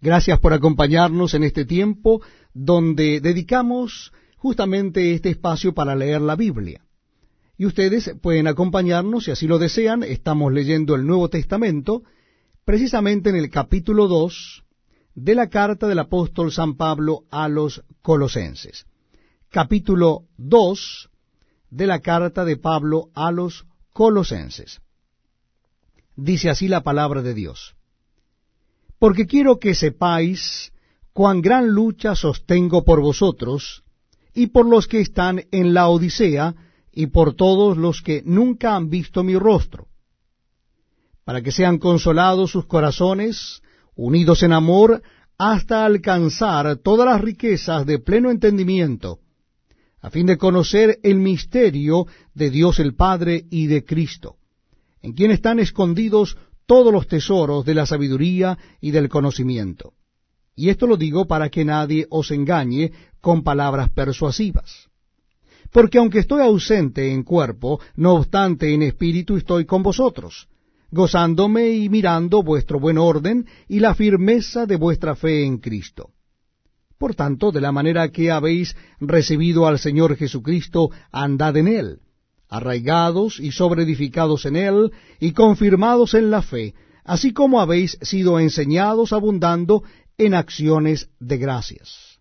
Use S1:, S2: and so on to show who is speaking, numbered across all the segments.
S1: Gracias por acompañarnos en este tiempo donde dedicamos justamente este espacio para leer la Biblia. Y ustedes pueden acompañarnos, si así lo desean, estamos leyendo el Nuevo Testamento, precisamente en el capítulo 2 de la carta del apóstol San Pablo a los colosenses. Capítulo 2 de la carta de Pablo a los colosenses. Dice así la palabra de Dios porque quiero que sepáis cuán gran lucha sostengo por vosotros, y por los que están en la Odisea, y por todos los que nunca han visto mi rostro, para que sean consolados sus corazones, unidos en amor, hasta alcanzar todas las riquezas de pleno entendimiento, a fin de conocer el misterio de Dios el Padre y de Cristo, en quien están escondidos todos los tesoros de la sabiduría y del conocimiento. Y esto lo digo para que nadie os engañe con palabras persuasivas. Porque aunque estoy ausente en cuerpo, no obstante en espíritu estoy con vosotros, gozándome y mirando vuestro buen orden y la firmeza de vuestra fe en Cristo. Por tanto, de la manera que habéis recibido al Señor Jesucristo, andad en él arraigados y sobreedificados en él, y confirmados en la fe, así como habéis sido enseñados abundando en acciones de gracias.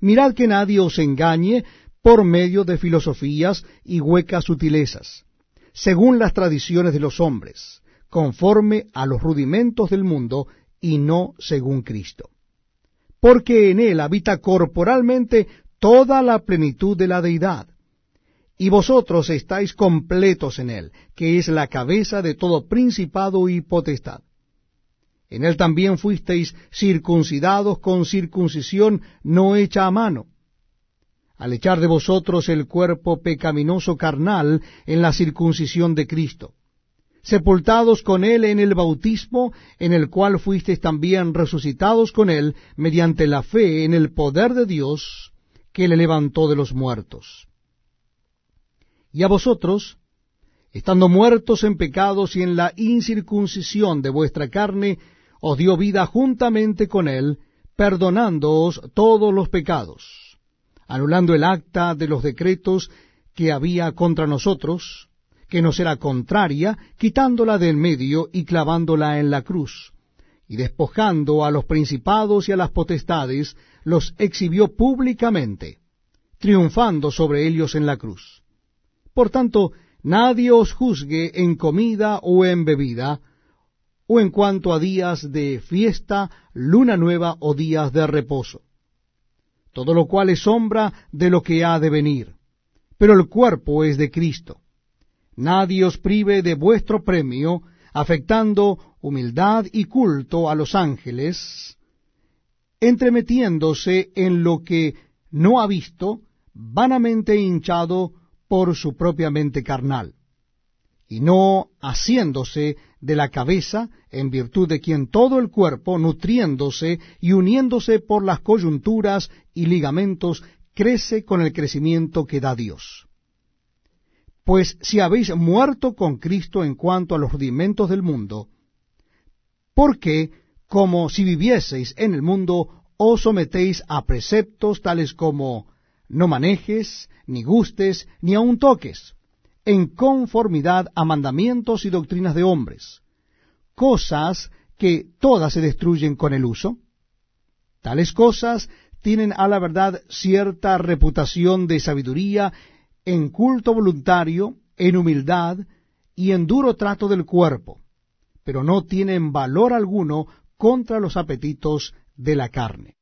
S1: Mirad que nadie os engañe por medio de filosofías y huecas sutilezas, según las tradiciones de los hombres, conforme a los rudimentos del mundo y no según Cristo. Porque en él habita corporalmente toda la plenitud de la deidad y vosotros estáis completos en él, que es la cabeza de todo principado y potestad. En él también fuisteis circuncidados con circuncisión no hecha a mano, al echar de vosotros el cuerpo pecaminoso carnal en la circuncisión de Cristo, sepultados con él en el bautismo, en el cual fuisteis también resucitados con él mediante la fe en el poder de Dios que le levantó de los muertos y a vosotros, estando muertos en pecados y en la incircuncisión de vuestra carne, os dio vida juntamente con él, perdonándoos todos los pecados, anulando el acta de los decretos que había contra nosotros, que nos era contraria, quitándola del medio y clavándola en la cruz, y despojando a los principados y a las potestades, los exhibió públicamente, triunfando sobre ellos en la cruz por tanto, nadie os juzgue en comida o en bebida, o en cuanto a días de fiesta, luna nueva o días de reposo. Todo lo cual es sombra de lo que ha de venir, pero el cuerpo es de Cristo. Nadie os prive de vuestro premio, afectando humildad y culto a los ángeles, entremetiéndose en lo que no ha visto, vanamente hinchado por su propia mente carnal, y no haciéndose de la cabeza, en virtud de quien todo el cuerpo, nutriéndose y uniéndose por las coyunturas y ligamentos, crece con el crecimiento que da Dios. Pues si habéis muerto con Cristo en cuanto a los rudimentos del mundo, ¿por qué, como si vivieseis en el mundo, os sometéis a preceptos tales como no manejes, ni gustes, ni aun toques, en conformidad a mandamientos y doctrinas de hombres, cosas que todas se destruyen con el uso. Tales cosas tienen a la verdad cierta reputación de sabiduría en culto voluntario, en humildad y en duro trato del cuerpo, pero no tienen valor alguno contra los apetitos de la carne.